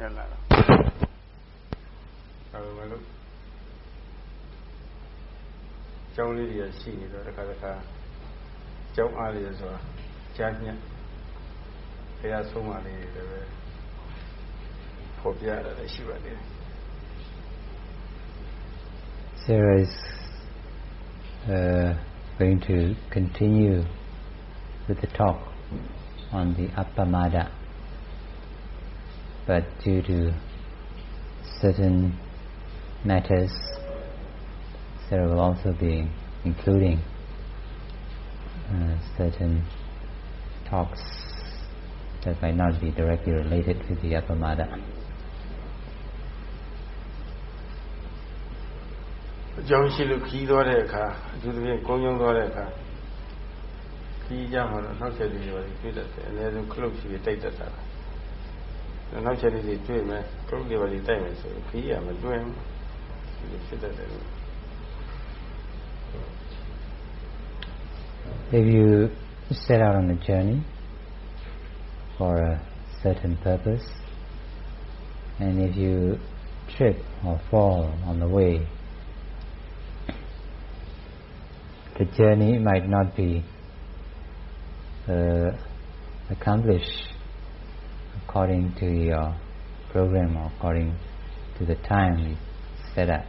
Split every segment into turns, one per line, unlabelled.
ရလာတော့အဲလိုမလို့ကျောင်းလေးတွေရှိနေတော့တစ်ခါတစ်ခါကျောင်းအားလေးဆိုတာကြားညက်ဘုရားဆုံးမလေးတွေပဲဖော်ပြရတာရှိပါတယ်
Sarah is uh, going to continue with the talk on the Appamada. But due to certain matters, Sarah will also be including uh, certain talks that might not be directly related with the Appamada.
အကြောင်းရှိလို့ခီးသွားတဲ့အခါအထူးသဖြင့်ကုန်းကျုံသွားတဲ့အခါခီးကြမှာတော့နောက်ချက်လေးတွေပြည့်တတ်တယ်အနည်းဆုံးခလုတ်ရှိတိုက်တတ်တာနောက်ချက်လေးတွေတွေ့မယ်ခလုတ် La
If you set out on a journey for a certain purpose, and if you trip or fall on the way, the journey might not be uh, accomplished according to your program or according to the time you set up.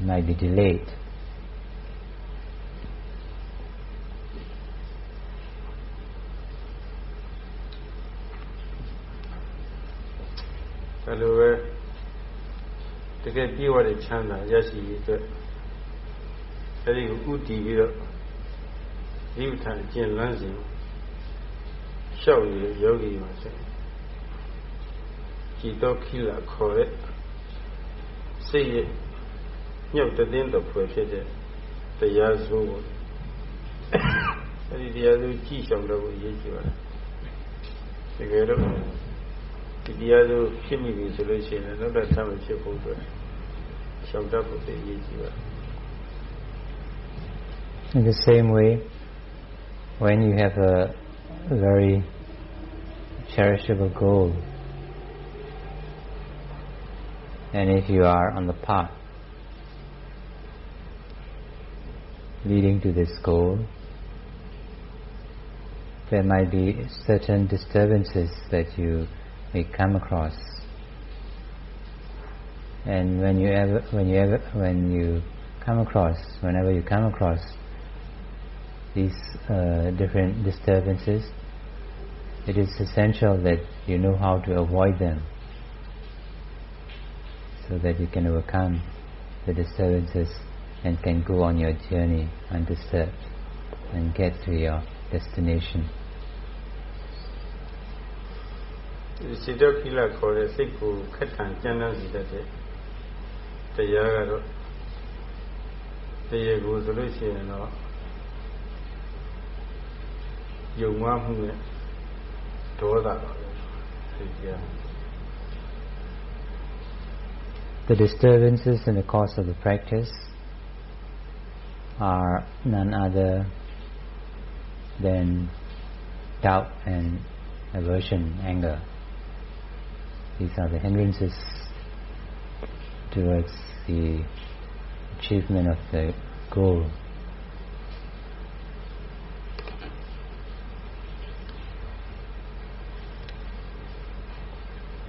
It might be delayed.
ဒါလိုပဲတကယ်ပြေဝတဲ့ချမ်းသာရရှိရေးအတွက်အဲဒီကိုဥတည်ပြီးတော့ဒီဥထာကျင့်လန်းစဉ် လျှောက်ရည်ယောဂီမှာဆိုကြည်တော့ခိလာခေါ်တဲ့စိတ်ရဲ့ညှောက်တဲ့တင်းတော်ဖွယ်ဖြစ်တဲ့တရားစိုးကိုအဲဒီတရားစိုးကြည်ဆောင်တော့ကိုရေးကြည့်ပါလားတကယ်တော့ဒီတရားစိုးဖြစ်မိပြီဆိုလို့ရှိရင်တော့ထပ်မဖြစ်ဖို့အတွက်ရှောင်တတ်ဖို့တည်ရေးကြည့်ပါ
In the same way, when you have a very cherishable goal, and if you are on the path leading to this goal, there might be certain disturbances that you may come across. And when you ever, when you ever, when you come across, whenever you come across these uh, different disturbances, it is essential that you know how to avoid them so that you can overcome the disturbances and can go on your journey undisturbed and get to your destination.
စိတ်တော့ခိလခေါ်တဲ့စိတ်ကိုခက်ထန်ကြမ်းတမ်းစေတတ်တဲ့တရားကတော့တရားကိုဆိုလို့ရှိရင်တော့ယုံမှမှုနဲ့
the disturbances in the course of the practice are none other than doubt and aversion, anger. These are the hindrances towards the achievement of the goal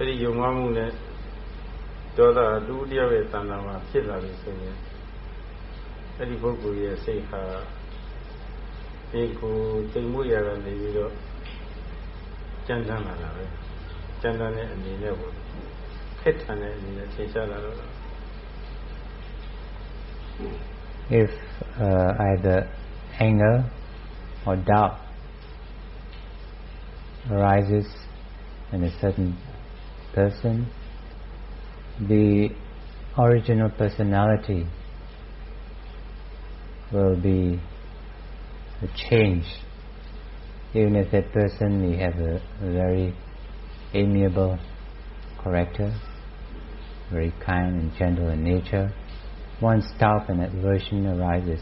အဲဒီယုံမှမှုနဲ့ဒေါသတူတယောက်ရဲ့တဏ္ဍာမှာဖြစ်လာပြီဆိုရင်အဲဒီပုဂ္ဂိုလ်ရဲ့စိတ်ဟာဒီကိုတိမ်မှုရတာနေပြီးတော့ကြမ်းတမ်းလာတာပဲကြမ်းတမ်းတဲ့အနေနဲ့ပေါ့ခက်ထန်တဲ့အနေနဲ့သင်ရှားလာတော့
If uh, either anger or doubt arises in a certain person, the original personality will be a change. Even if that person may have a, a very amiable character, very kind and gentle in nature, once doubt and aversion arises,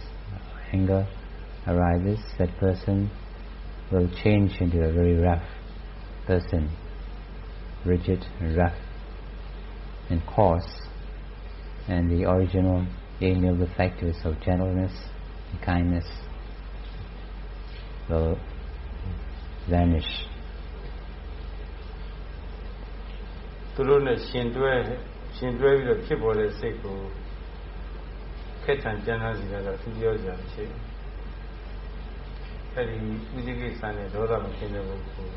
anger arises, that person will change into a very rough person rigid and rough and coarse, and the original amiable factors of gentleness and kindness will vanish.
သူတို့နဲ့ရှင်တွဲရှင်တွဲပြီးတော့ဖြစ်ပေါ်တဲ့စိတ်ကိုခက်ထန်ကြမ်းတမ်းစီကတော့သူပြောကြတယ်ရှိအဲဒီဥဒိကိစ္စနဲ့ဒေါသမခင်တဲ့ပုဂ္ဂိုလ်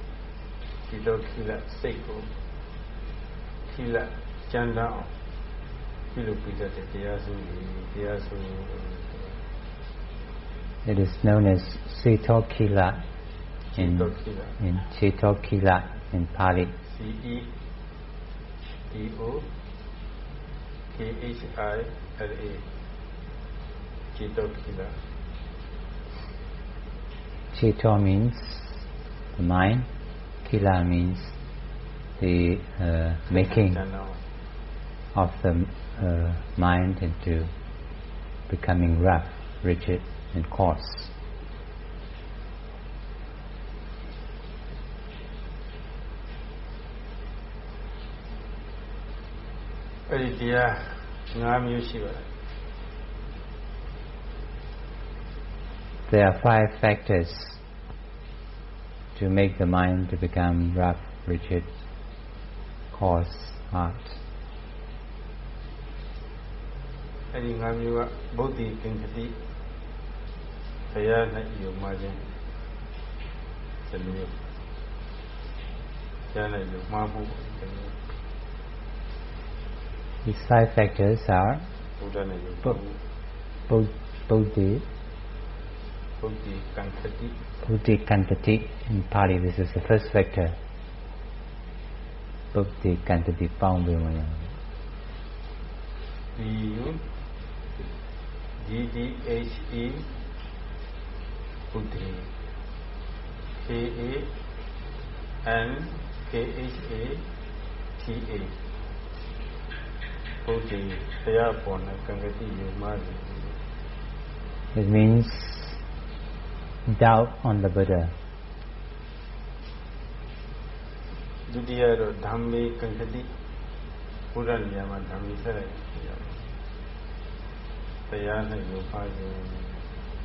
ဒီလိုခီလစိတ်ကိုခီလကျန်တာအောင်ပြုလုပ်ပြီးတဲ့တရားစုတရားစု
It is known as Cetokhila in in Cetokhila in Pali.
C E T O K H I L A Cetokhila.
Chito means the mind. Kila means the uh, making of the uh, mind into becoming rough, rigid, and coarse. There are five factors to make the mind to become rough, rigid, coarse, hard.
အဲ့ဒီ၅မျိုးကဗုဒ္ဓီပင်ကတိဘုရား၌ယုံမှခြင်းသမျိုးဘုရား၌ယုံမှမှုသမျိုး
These five factors are
ဘုရား၌
Buddhi Kankhati. In Pali, this is the first
vector. Buddhi Kankhati Paumbimaya. B-U G-D-H-E Buddhi K-A-N-K-H-A-T-A Buddhi ဘုရားပေါ်နဲ့ကံကတိယမသည်
It means doubt on the Buddha.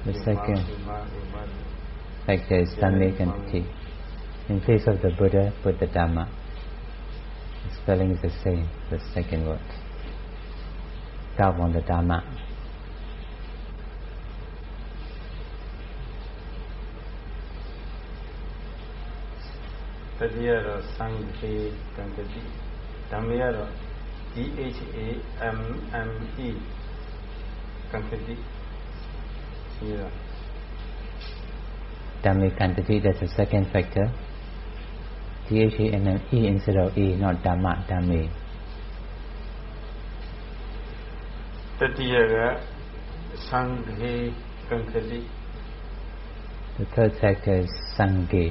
The second factor is Dhammik and In place of the Buddha, put the Dhamma. The spelling is the same, the second word. Doubt on the Dhamma.
တတိယတော့ Sankheta တတိဓမ္မရတော့ D H A M M E ကံတတိဒီရ
Dhammi Kankhati, that's the second factor. D-H-A-M-M-E instead of E, not Dhamma, Dhammi.
တတိယက Sanghe Kankati.
The third factor is Sanghe.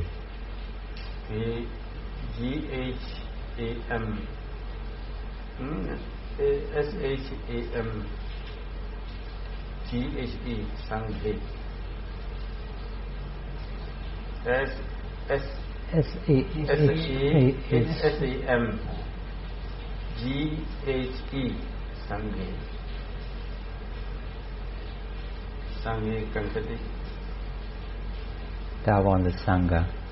G G H A M. Hmm, S H A M. G H E Sanghe. S S.
S-A-
S A S A M. G H E Sanghe. Sanghe Kankati
Doubt on the Sangha.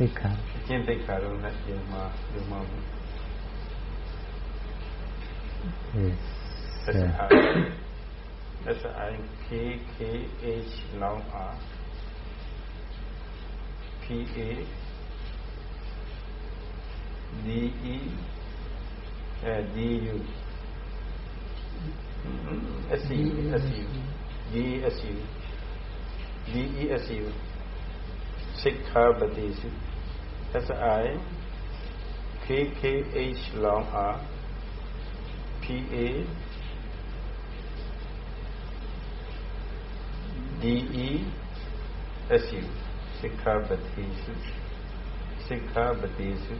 စိတ်
ခါ
အကျင့်သိက္ခာတော့နဲ့ပြန်မှာဒီမှာ
is
S
uh,
I S I K K H long R P A D E uh, D U S U S U D S U D E S U စိတ်ခာပတိစု That's I. K K H long R. P A. D E S U. Sikkhapadesu. Sikkhapadesu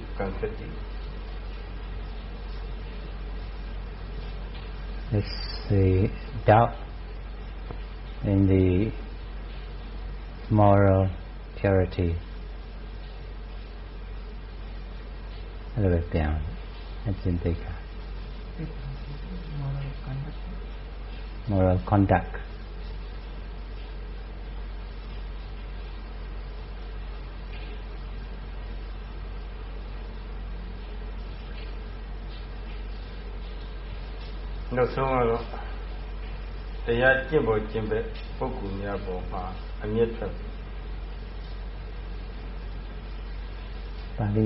Let's see doubt in the moral purity. အဲ့လိုပဲပြန်အကျင့်သိက္ခာ moral conduct
နောက်ဆုံးကတော့တရားကျင့်ပေါ်ကျင့်ပဲပုဂ္ဂိုလ်များပေါ်မှာအမျက်ထွက်
ပါဠိ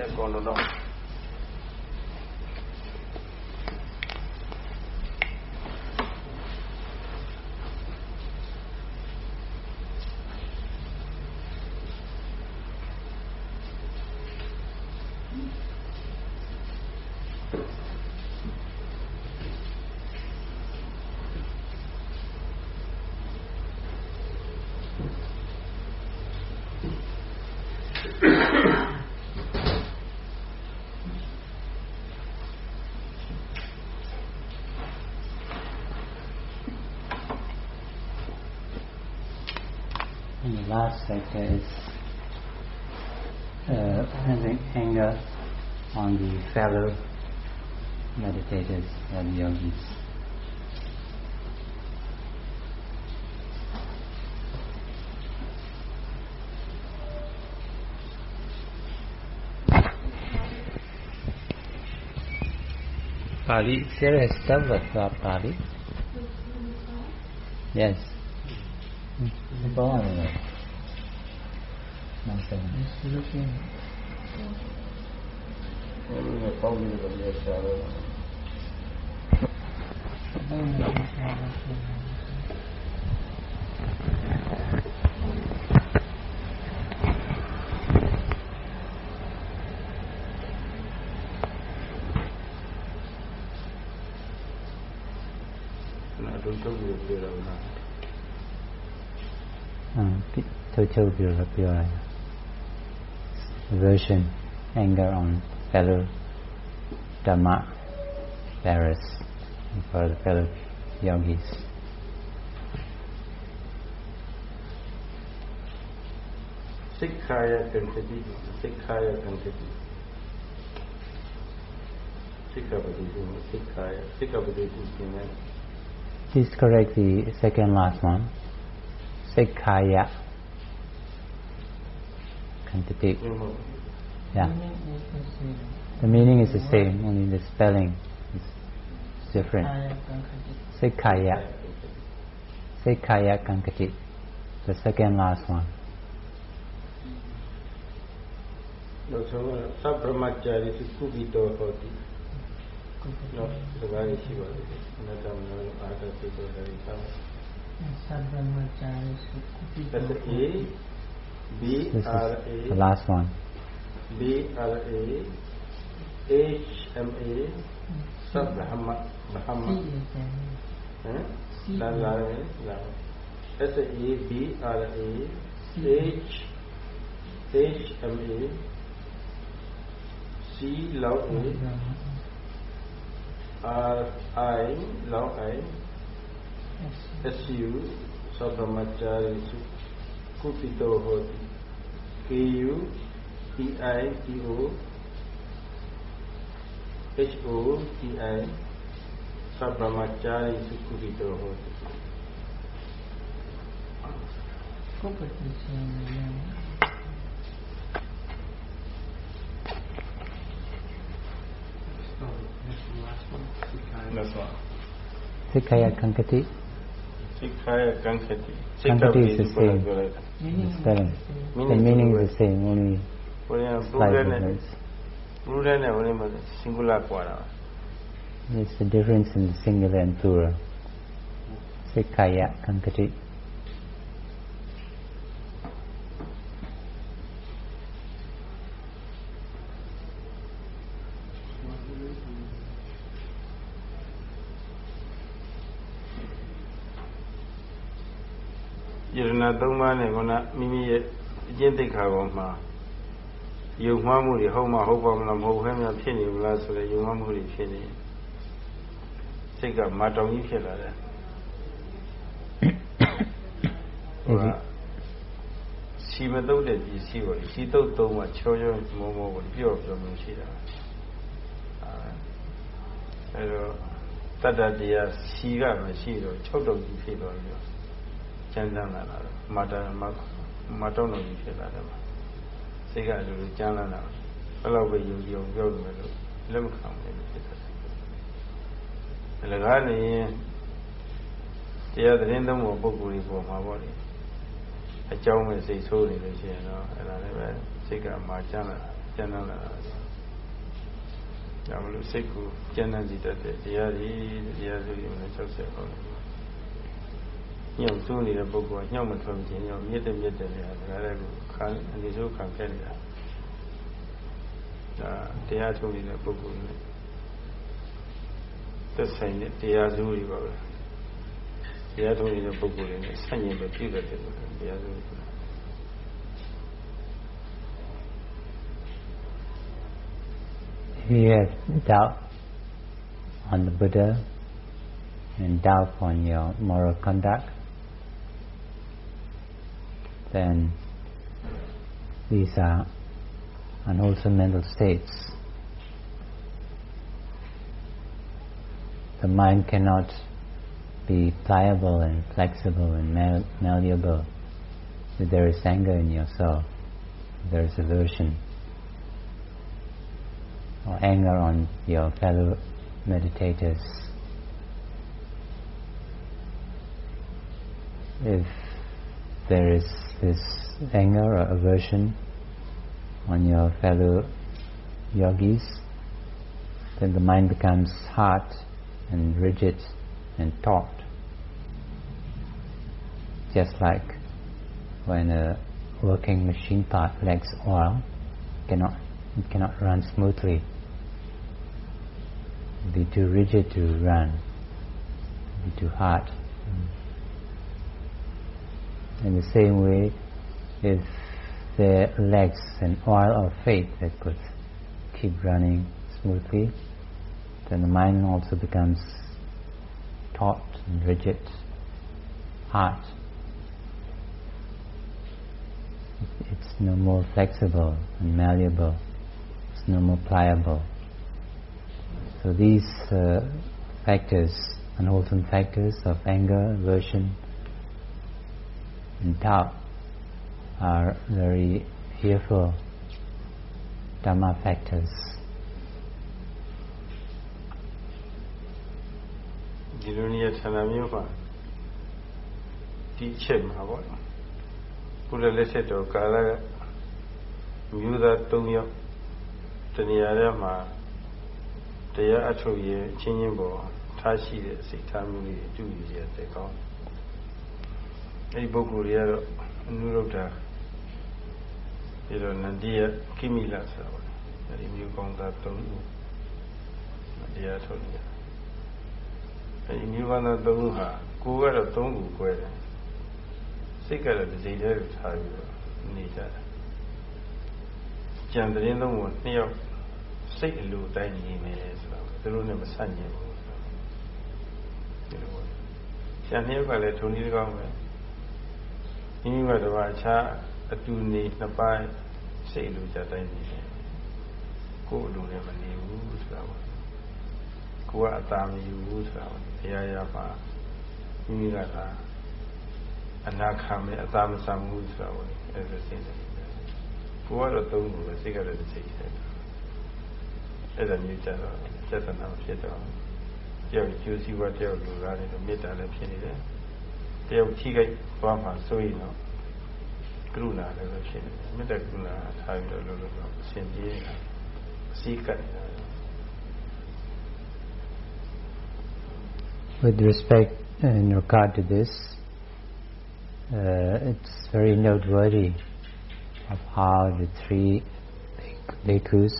they've gone. Last sector is uh, having anger on the fellow meditators and yogis. Pali, serious stuff about Pali? Yes. Go Nothing. Just
looking.
아, 피, 절체로 비어라 비어라. aversion, anger on fellow dhamma bearers, for the fellow yogis.
Six higher entities, six higher entities. Six higher, six. Please correct the second last one. Sekaya trying to. Yeah. The meaning is the same, only the spelling is different. Say kaya. Say
kaya kankati. The second last one. เรา
สม
มติสัพพมัจจาริสุกุบิโตโหติ
เราสบายชีวิตนะจำเราอาจจะติดตัวได้ตั้งสัพพมัจจาริสุ
กุ
บิ
โต
โหติ
B R
A.
The last one.
B R A H M A Sub Brahma Brahma. S A B R A H H M A C Love A R I I S U. Sub Brahmachari कुपितो होती। K U T I T O H O T I सब ब्रह्मचारी से कुपित होती सिखाया कंकती
Sikhaya is the same.
Meaning. Meaning
the meaning is the same, only slight difference. There's a difference in the singular and plural.
Sikhaya Gankati. သုံးပါးနဲ့ခုနမိမိရဲ့အကျင့်သိက္ခာပေါ်မှာယုံမှားမှုတွေဟုတ်မှဟုတ်ပါမလားမဟုတ်ဘဲများဖြစ်နေမလားဆိုတဲ့ယုံမှားမှုတွေဖြစ်နေစိတ်ကမာတောင်ကြီးဖြစ်လာတယ်ဟိုကစီမတုတ်တဲ့ပစ္စည်းပေါ့စီတုတ်သုံးမှချောချောမောမောပေါ့ပြော့ပြော့မျိုးရှိတာအဲတော့တတ္တတရားစီကမရှိတော့၆တုတ်ကြီးဖြစ်သွားပြီတော့ ကျမ်းတမ်းလာတာတော့မာတာမမတောင်းတော်ကြီးဖြစ်လာတယ်မှာစိတ်ကလူလူကျမ်းလာတာဘယ်လောက်ပဲယုံကြည်အောင်ပြောလို့မယ်လို့လက်မခံဘူးလို့ဖြစ်တယ်အလကားနေရင်တရားသတင်းသုံးဖို့ပုံကိုယ်ကြီးပေါ်မှာပေါ့လေအကြောင်းပဲစိတ်ဆိုးနေလို့ရှိရင်တော့အဲ့ဒါလည်းပဲစိတ်ကမာကျမ်းလာကျမ်းတမ်းလာတာဒါမလို့စိတ်ကိုကျမ်းတမ်းကြည့်တတ်တဲ့တရားကြီးတရားစုရင်လည်း60ပေါ့လေ ညှောက်ဆိုးနေတဲ့ပုဂ္ဂိုလ်ကညှောက်မထွန်ခြင်းရောမြစ်တဲ့မြစ်တဲ့နေရာဒါလည်းကိုခံအနေဆိုးခံခဲ့နေတာဒါတရားထုတ်နေတဲ့ပုဂ္ဂိုလ်နဲ့သက်ဆိုင်တဲ့တရားစုတွေပါပဲတရားထုတ်နေတဲ့ပုဂ္ဂိုလ်တွေနဲ့ဆန့်ကျင်ပဲပြည့်တယ်လို့တရားစုတွေ
If you have doubt on the Buddha and doubt on your moral conduct, then these are unwholesome mental states. The mind cannot be pliable and flexible and mal- malleable if there is anger in yourself, if there is aversion or anger on your fellow meditators. If there is this anger or aversion on your fellow yogis, then the mind becomes hard and rigid and taut. Just like when a working machine part lacks oil, cannot it cannot run smoothly. It'd be too rigid to run. It'd be too hard. In the same way, if there lacks an oil of faith that could keep running smoothly, then the mind also becomes taut and rigid, hard. It's no more flexible and malleable. It's no more pliable. So these uh, factors, unwholesome factors of anger, aversion, and doubt are very fearful Dhamma factors.
ဒီလိုနေရာဌာနမျိုးမှာဒီအချက်မှာပေါ့ဘုရားလက်ဆက်တော်ကာလကမြို့သား၃ယောက်တနေရာထဲမှာတရားအထုတ်ရဲ့ချင်းချင်းပေါ်ထားရှိတဲ့စိတ်ထားမှုလေးအတူယူရတဲ့ကောင်း အဲဒီပုဂ္ဂိုလ်တွေကတော့အနုရုဒ္ဓပြီးတော့နန္ဒီယကိမိလဆိုတာပါအဲဒီမျိုးကောင်းသား၃ဦးတရားထုတ်နေအဲဒီမျိုးကောင်းသား၃ဦးဟာကိုယ်ကတော့၃ခု꿰တယ်စိတ်ကတော့ဒီစိတ်ထဲကိုထားပြီးတော့နေကြတယ်ကြံတဲ့င်းသုံးကိုနှစ်ယောက်စိတ်အလိုတိုင်းနေမယ်ဆိုတော့သူတို့နဲ့မဆန့်ကျင်ဘူးဒီလိုပေါ့ကျန်နှစ်ယောက်ကလည်းထုံနည်းကောင်းပဲ မိမိကတပါအခြားအတူနေနှစ်ပိုင်းစိတ်လိုကြတိုင်းနေတယ်ကိုယ်အလိုနဲ့မနေဘူးဆိုတာပေါ့ကိုယ်ကအသာမယူဘူးဆိုတာပေါ့တရားရပါမိမိကသာအနာခံမယ်အသာမဆံဘူးဆိုတာပေါ့အဲ့ဒါစိတ်တယ်ကိုယ်ကတော့သုံးလို့ပဲစိတ်ကတော့စိတ်တယ်အဲ့ဒါမျိုးကြတော့စေတနာဖြစ်တော့တယောက်ကျိုးစည်းဝါတယောက်လူသားတွေတော့မေတ္တာလည်းဖြစ်နေတယ် တယောက်ထိခိုက်သွားမှဆိုရင်တော့ကရုဏာလည်းပဲဖြစ်နေတယ်မေတ္တာကရုဏာထားပြီးတော့လို့လို့တော့အစဉ်ပြေးနေတာအစည်းကပ်နေတာ
With respect in regard to this, uh, it's very noteworthy of how the three bhikkhus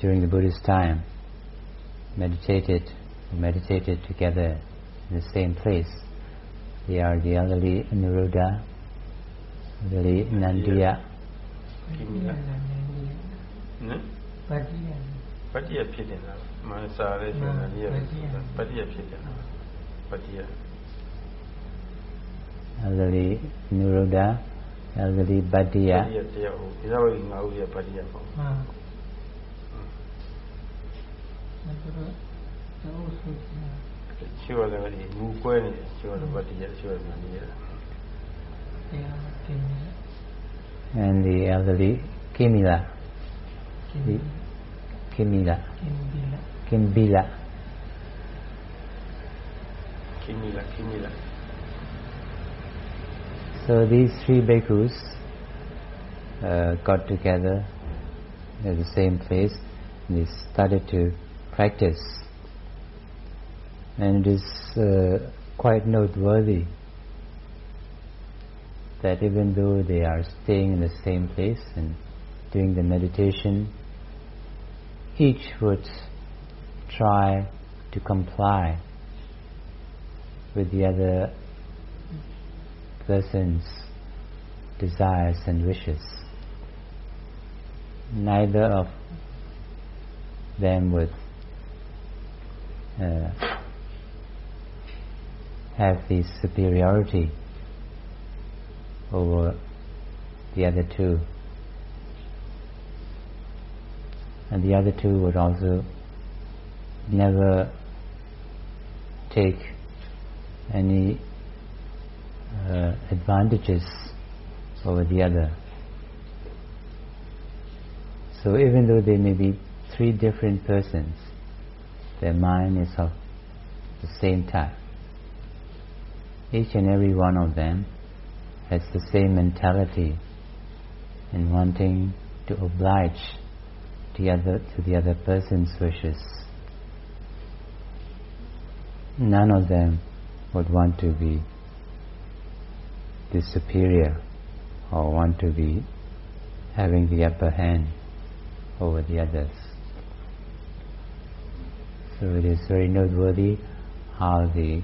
during the Buddhist time meditated meditated together in the same place. တရားတရားကလေးအ
နုရုဒ္ဓကလေးအနန္တယ
ပတ္တိယ
ပတ္တိယဖြစ်တယ်လားမစာရဲရှင်အနန္တယပတ္တိယဖြစ်တယ်လားပတ္တိယ
သာသတိနုရုဒ္ဓသာသတိ
ပတ္တိယ
ပ
တ္တိယတရားဟုတ်ဒီတော့ငါ့ဦးရဲ့ပတ္တိယပေါ့
မှန်ဟုတ်ကဲ့
ရှိရတယ်ဒီမူကွဲနေရှိရတယ်ပတ္တိယရှိရတယ်နာကြီးရ
တရားကင်းနေ
and the elderly Kimila,
ကင်း
the Kimila,
ကင်းပြီလား
Kimbila.
ခိမိလားခိမိလား
So these three bhikkhus uh, got together at the same place and they started to practice. and it is uh, quite noteworthy that even though they are staying in the same place and doing the meditation, each would try to comply with the other person's desires and wishes. Neither of them would uh, have the superiority over the other two. And the other two would also never take any uh, advantages over the other. So even though they may be three different persons, their mind is of the same type. Each and every one of them has the same mentality in wanting to oblige the other to the other person's wishes. None of them would want to be the superior or want to be having the upper hand over the others. So it is very noteworthy how they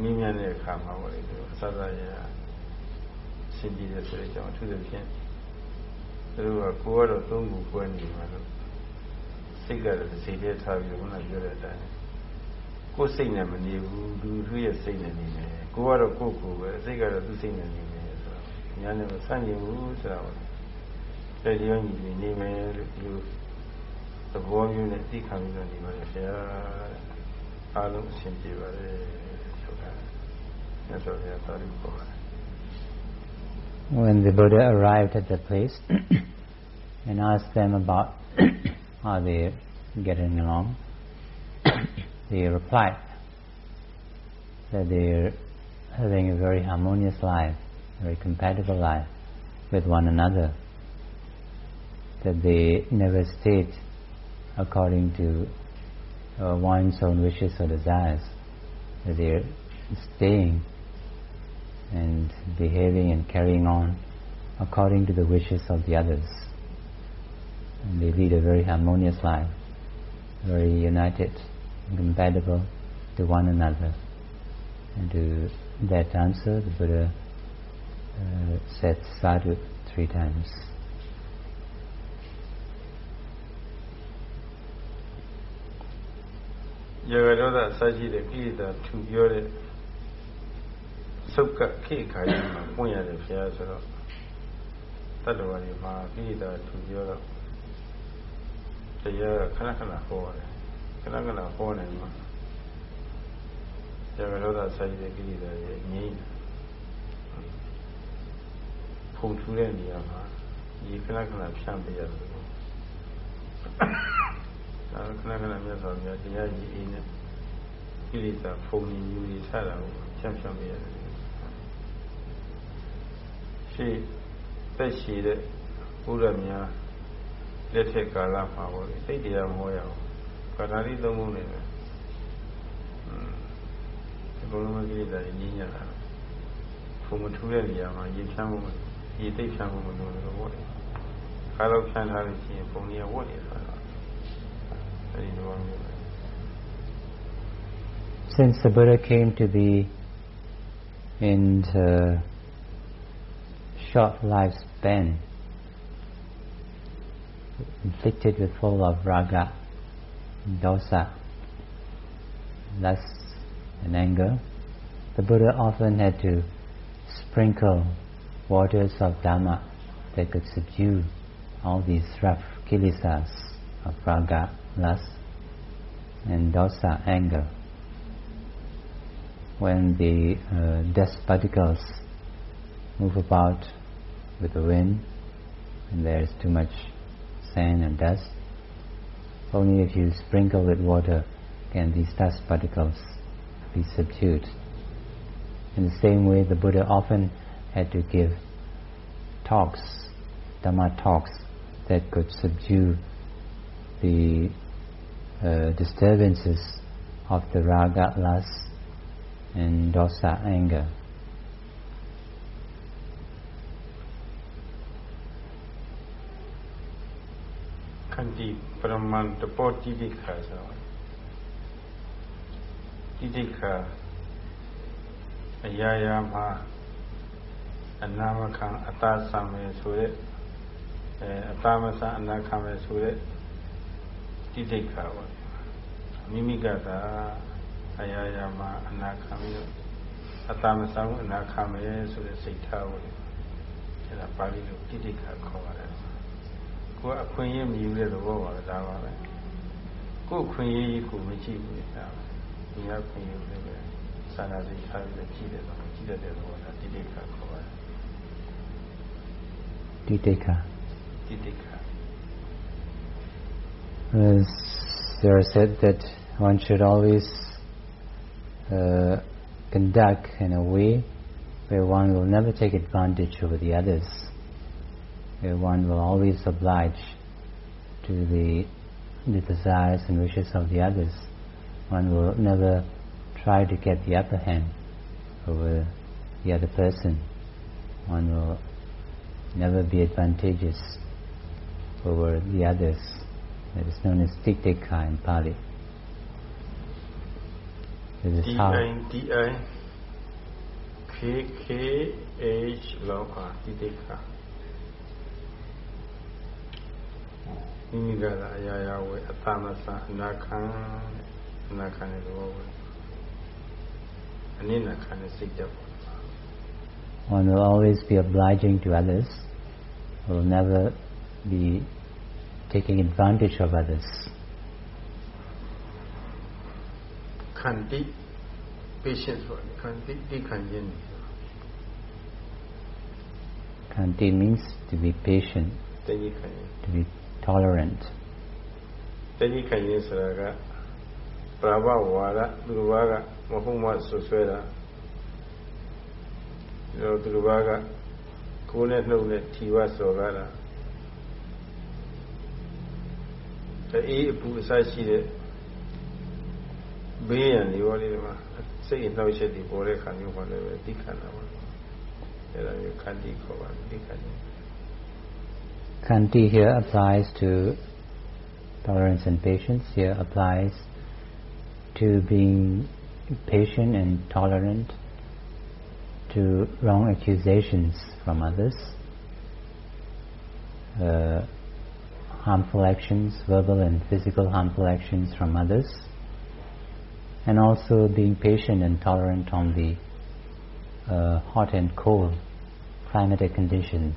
မိမြန်းတဲ့အခါမှာပေါ့လေသူအစစရစင်ကြည့်တဲ့ဆိုတဲ့အကြောင်းအထူးသဖြင့်သူတို့ကကိုယ်ကတော့သုံးခုကွဲနေမှာလို့စိတ်ကတော့စိတ်ထဲထားပြီးခုနပြောတဲ့အတိုင်းကိုယ်စိတ်နဲ့မနေဘူးလူသူရဲ့စိတ်နဲ့နေမယ်ကိုယ်ကတော့ကိုယ့်ကိုယ်ပဲစိတ်ကတော့သူ့စိတ်နဲ့နေမယ်ဆိုတော့ညာနဲ့မဆန့်ကျင်ဘူးဆိုတော့တဲ့ဒီရောညီနေမယ်လို့ဒီလိုသဘောမျိုးနဲ့သိခံပြီးတော့နေပါလေဆရာအားလုံးအဆင်ပြေပါတ
When the Buddha arrived at the place and asked them about how they are getting along, they replied that they're having a very harmonious life, very compatible life with one another, that they never stayed according to uh, one's own wishes or desires, that they're staying and behaving and carrying on according to the wishes of the others. And they lead a very harmonious life, very united and compatible to one another. And to that answer, the Buddha uh, said sadhu three times.
ရေကဒေါသအစရှိတဲ့ကိလေသာထူပြောတဲ့ သုတ်ကခေခါကြီးမှာပွင့်ရတယ်ဖျားဆိုတော့တတ္တဝါတွေမှာကိလေသာထူပြောတော့တရားခဏခဏဟောရတယ်ခဏခဏဟောနေမှာရေကဒေါသအစရှိတဲ့ကိလေသာတွေငြိမ်းဖုန်ထူတဲ့နေရာမှာဒီခဏခဏဖြန့်ပြရတယ်ဒါခဏခဏမြတ်စွာဘုရားတရားကြီးအေးနဲ့ကိလေသာဖုန်ကြီးယူနေဆတာကိုဖြန့်ဖြန့်ပြရတယ် ရှေ့သက်ရှိတဲ့ဘုရားများလက်ထက်ကာလမှာပေါ့လေစိတ်တရားမဟောရအောင်ကာထာတိသုံးခုနဲ့ပဲဒီဘုရားကိလေသာကြီးညံ့တာဖုန်မထူးတဲ့နေရာမှာရေဖြန့်မှုရေသိပ်ဖြန့်မှုမလို့လို့ပေါ့လေခါတော့ဖြန့်ထားလို့ရှိရင်ဖုန်ကြီးကဝတ်နေသွားတာ
Since the Buddha came to be in the short lifespan, inflicted with full of raga, dosa, lust and anger, the Buddha often had to sprinkle waters of Dhamma that could subdue all these rough kilesas of raga, lust, and dosa, anger. When the uh, dust particles move about with the wind and there is too much sand and dust, only if you sprinkle with water can these dust particles be subdued. In the same way, the Buddha often had to give talks, Dhamma talks, that could subdue the uh, disturbances of the raga, lust, and dosa, anger.
Kanti Brahman, the four Tidikas. Tidika, Ayayama, Anamakan, Atasame Suret, Atamasa Anakame Suret, Tidika. Mimigata, Ayayama, Anakame, Atamasa Anakame Suret, Saitawari. ဒါပါဠိလိုတိတိခါခေါ်ရတယ် ကိုယ်အခွင့်အရေးမယူတဲ့သဘောပါပဲဒါပါပဲကိုယ်အခွင့်အရေးကိုမကြည့်ဘူးဒါပဲဒီအခွင့်အရေးကိုလည်းစာနာစိတ်ထားပြီးကြည့်တယ်တော့ကြည့်တဲ့သဘောဒါတိတိခါခေါ်ပါတယ်
Titika.
တိတိခါ
As there are said that one should always uh, conduct in a way where one will never take advantage over the others, where one will always oblige to the, the desires and wishes of the others. One will never try to get the upper hand over the other person. One will never be advantageous over the others. That is known as titika in Pali. This is how
D I မိမိကသာအရာရာဝယ်အသမဆာအနာခံအနာခံတဲ့ဘောပဲအနိနာခံတဲ့စိတ်တက်ပေါ့
one will always be obliging to others, will never be taking advantage of others.
ခန္တိ patient ဆိုတာခန္တိတိခံခြင်းနေ
Khanti means to be patient,
တကြီးခံခြင်း
to be tolerant.
တကြီးခံခြင်းဆိုတာကပရာဘဝါဒသူတစ်ပါးကမဟုတ်မှဆွဆွဲတာဒီလိုသူတစ်ပါးကကိုယ်နဲ့နှုတ်နဲ့ထီဝဆော်ကားတာအေးအပူအစရှိတဲ့ဘေးရန်တွေဘောလေးတွေမှာစိတ်အနှောက်အယှက်တွေပေါ်တဲ့ခါမျိုးမှလည်းပဲသိခံတာပါအဲ့ဒါမျိုးခန္တီခေါ်ပါသိခံတယ်
Khanti here applies to tolerance and patience. Here applies to being patient and tolerant to wrong accusations from others, uh, harmful actions, verbal and physical harmful actions from others, and also being patient and tolerant on the uh, hot and cold climatic conditions.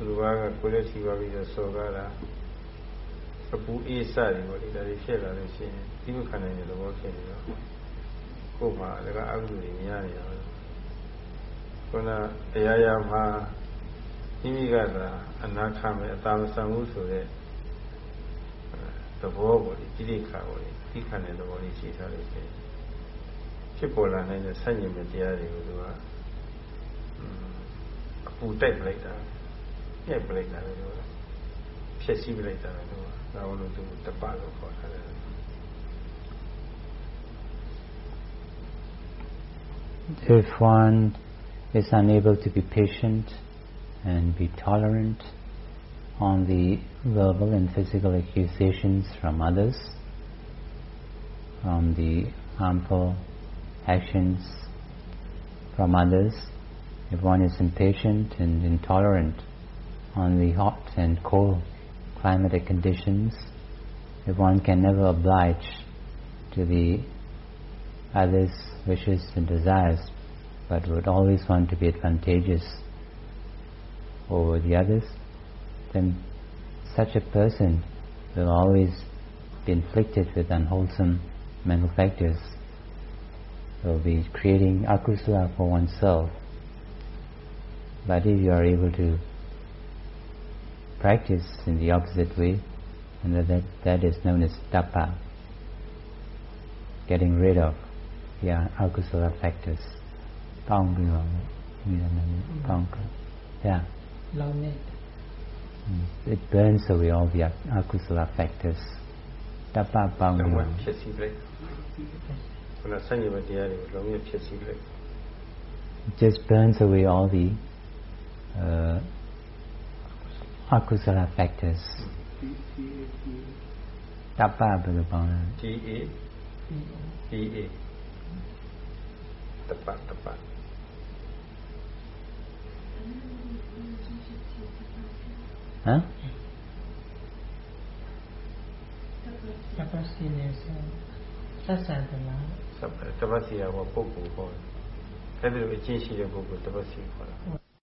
သူတစ်ပါးကကိုယ်လက်ထီပါပြီးတော့စော်ကားတာအပူအေးစတယ်ပေါ့လေဒါတွေဖြစ်လာလို့ရှိရင်ဒီမခံနိုင်တဲ့သဘောဖြစ်နေတော့ကိုယ်မှာလည်းအကုသိုလ်တွေများနေတာပဲခုနတရားရမှာမိမိကသာအနာခံမဲ့အတာမဆန်ဘူးဆိုတဲ့သဘောပေါ့လေတိတိခါပေါ့လေတိခါတဲ့သဘောလေးရှိထားလို့ရှိရင်ဖြစ်ပေါ်လာနိုင်တဲ့ဆန့်ကျင်တဲ့တရားတွေကိုသူကအပူတိုက်ပလိုက်တာ ပြက်ပလိုက်တာလေသူကဖြစ်စီပလိုက်တာလေသူကဒါလို့သူတပလို့ခေါ်ထားတယ်
If one is unable to be patient and be tolerant on the verbal and physical accusations from others, from the harmful actions from others, if one is impatient and intolerant on the hot and cold climatic conditions, if one can never oblige to the others' wishes and desires, but would always want to be advantageous over the others, then such a person will always be inflicted with unwholesome mental factors. Will be creating akusala for oneself. But if you are able to practice in the opposite way, and that, that is known as tapa, getting rid of the akusala factors. ပေါင်းပြီးတော့ဒီလိုမျိုးပေါင်းက yeah
Long net.
Mm. it burns away all the akusala factors တပပေါင်း
လုံး
ပြီး
ဝ
တော့
ဖြစ်စီပလိုက်ခုနဆန့်ကျင်တဲ့တရားတွေကိုလုံးဝဖြစ်စီပလိုက်
it just burns away all the uh, akusala factors တပဘယ်လိုပေါင်းလဲ
T A T A တပတ်တပတ်
ဟမ်
Capacity is sasantala.
စပ်တပတ်စီရောပုဂ္ဂိုလ်ဟောတယ်အဲ့ဒီလိုအချင်းရှိတဲ့ပုဂ္ဂိုလ်တပတ်စီခေါ်တာ